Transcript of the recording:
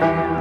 Música